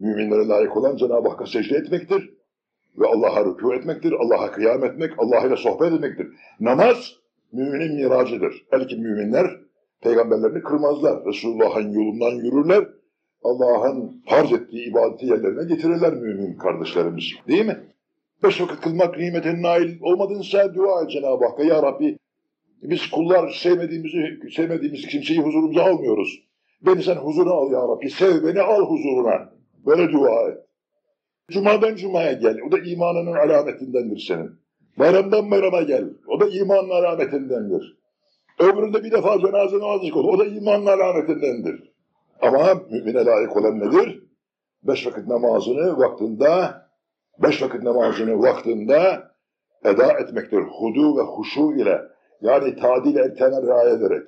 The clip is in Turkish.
Müminlere layık olan Cenab-ı Hakk'a secde etmektir. Ve Allah'a rükû etmektir, Allah'a kıyam etmek, Allah ile sohbet etmektir. Namaz, müminin miracıdır. Belki müminler peygamberlerini kırmazlar. Resulullah'ın yolundan yürürler. Allah'ın farz ettiği ibadeti yerlerine getirirler mümin kardeşlerimiz. Değil mi? Beş vakit kılmak nimetin nail olmadığınsa dua et Cenab-ı Hakk'a. Ya Rabbi biz kullar sevmediğimizi, sevmediğimiz kimseyi huzurumuza almıyoruz. Beni sen huzuruna al ya Rabbi. Sev beni al huzuruna. Böyle dua et. Cuma'dan Cuma'ya gel. O da imanının alametindendir senin. Bayramdan bayrama gel. O da imanın alametindendir. Ömründe bir defa cenaze namazı kıl. O da imanın alametindendir. Ama mümine layık olan nedir? Beş vakit namazını vaktinde, beş vakit namazını vaktinde eda etmektir. Hudu ve huşu ile yani tadil erkene riayet ederek.